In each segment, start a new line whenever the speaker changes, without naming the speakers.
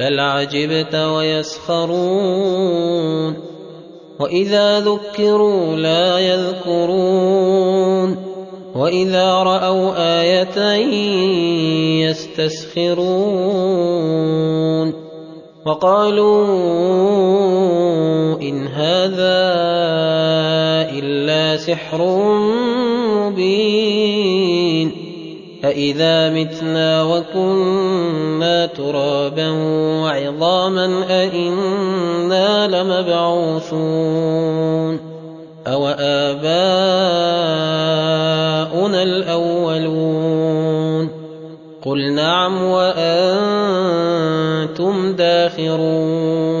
بل عجبت ويسخرون وإذا ذكروا لا يذكرون وإذا رأوا آية يستسخرون وقالوا إن هذا إلا سحر مبين أإذا متنا وكنا ترابا وعظاما أإنا لمبعوثون أو آباؤنا الأولون قل نعم وأنتم داخرون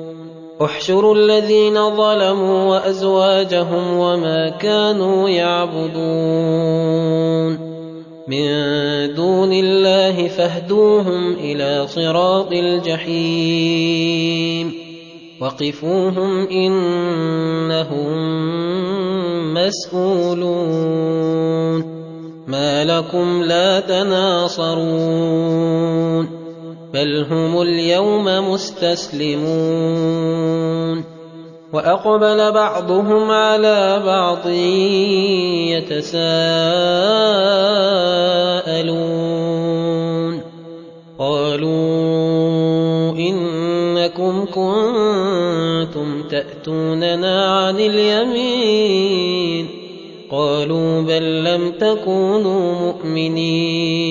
احشروا الذين ظلموا وأزواجهم وما كانوا يعبدون. من دون الله فاهدوهم إلى صراط الجحيم. وقفوهم إنهم مسئولون ما لكم لا تناصرون. بل هم اليوم مستسلمون واقبل بعضهم على بعض يتساءلون قالوا انكم كنتم تاتوننا عن اليمين قالوا بل لم تكونوا مؤمنين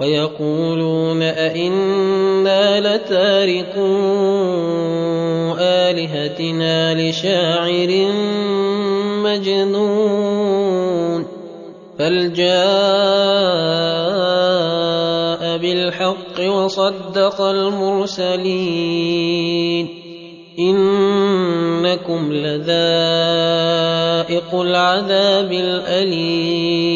ويقولون أئنا لتاركو آلهتنا لشاعر مجنون بل جاء بالحق وصدق المرسلين إنكم لذائق العذاب الأليم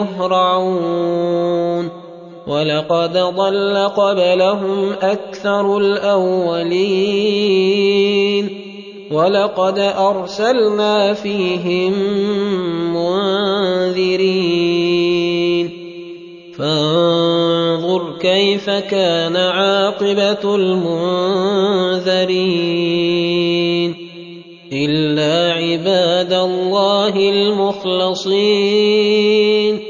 يهرعون. ولقد ضل قبلهم أكثر الأولين. ولقد أرسلنا فيهم منذرين. فانظر كيف كان عاقبة المنذرين. إلا عباد الله المخلصين.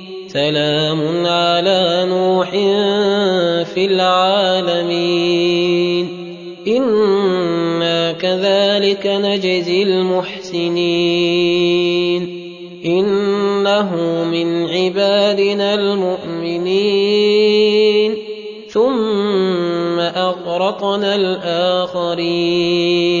سلام على نوح في العالمين. إنا كذلك نجزي المحسنين. إنه من عبادنا المؤمنين. ثم أغرقنا الآخرين.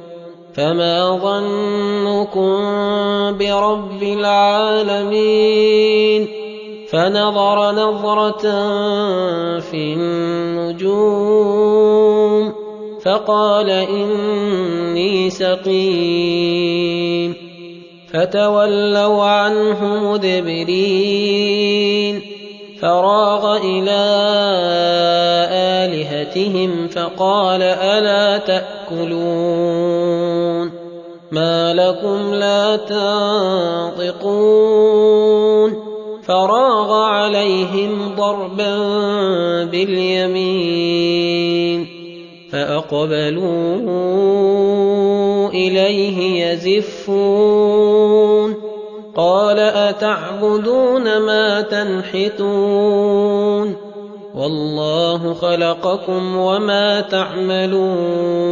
فما ظنكم برب العالمين فنظر نظرة في النجوم فقال إني سقيم فتولوا عنه مدبرين فراغ إلى آلهتهم فقال ألا تأكلون ما لكم لا تنطقون فراغ عليهم ضربا باليمين فأقبلوا إليه يزفون قال أتعبدون ما تنحتون والله خلقكم وما تعملون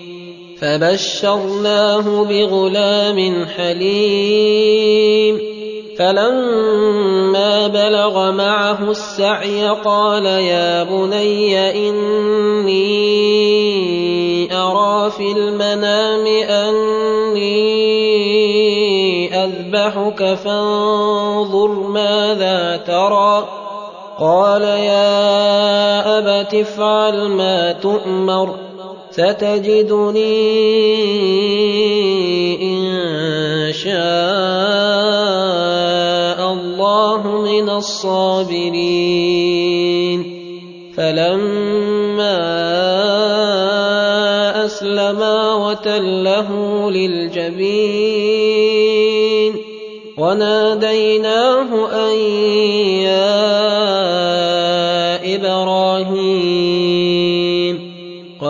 فبشرناه بغلام حليم. فلما بلغ معه السعي قال يا بني إني أرى في المنام أني أذبحك فانظر ماذا ترى. قال يا أبت افعل ما تؤمر. ستجدني إن شاء الله من الصابرين. فلما أسلما وتله للجبين وناديناه أن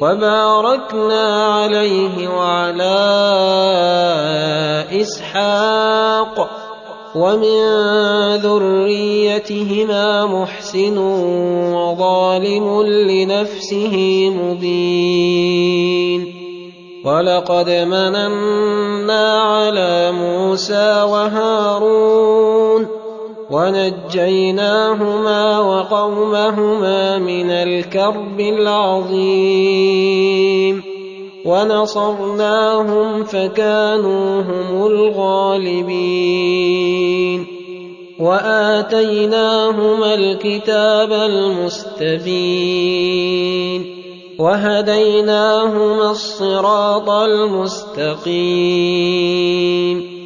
وباركنا عليه وعلى إسحاق ومن ذريتهما محسن وظالم لنفسه مبين. ولقد مننا على موسى وهارون ونجيناهما وقومهما من الكرب العظيم. ونصرناهم فكانوا هم الغالبين. وآتيناهما الكتاب المستبين. وهديناهما الصراط المستقيم.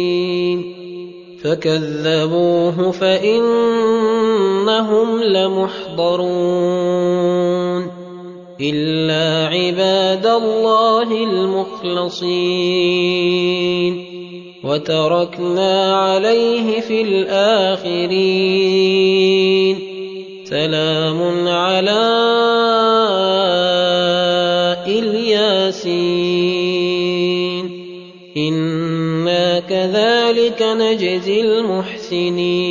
فكذبوه فإنهم لمحضرون إلا عباد الله المخلصين وتركنا عليه في الآخرين سلام على إلياسين إنا كذلك نجزي المحسنين.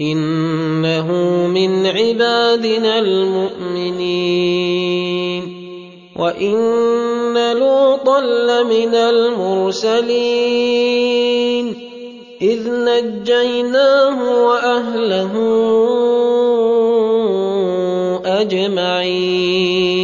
إنه من عبادنا المؤمنين. وإن لوطا لمن المرسلين. إذ نجيناه وأهله أجمعين.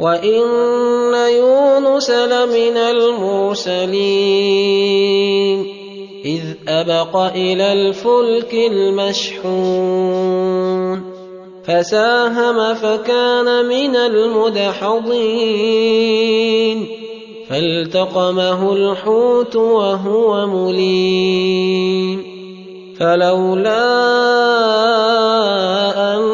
وان يونس لمن المرسلين اذ ابق إلى الفلك المشحون فساهم فكان من المدحضين فالتقمه الحوت وهو مليم فلولا انه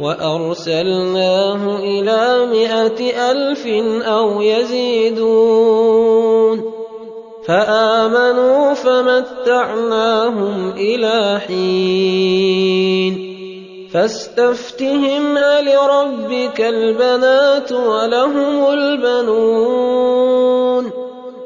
وأرسلناه إلى مائه ألف أو يزيدون فآمنوا فمتعناهم إلى حين فاستفتهم ألربك البنات ولهم البنون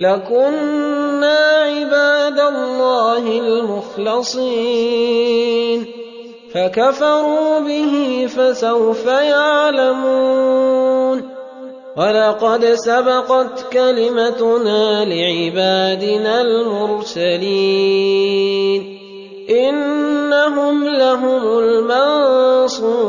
لكنا عباد الله المخلصين فكفروا به فسوف يعلمون ولقد سبقت كلمتنا لعبادنا المرسلين إنهم لهم المنصورون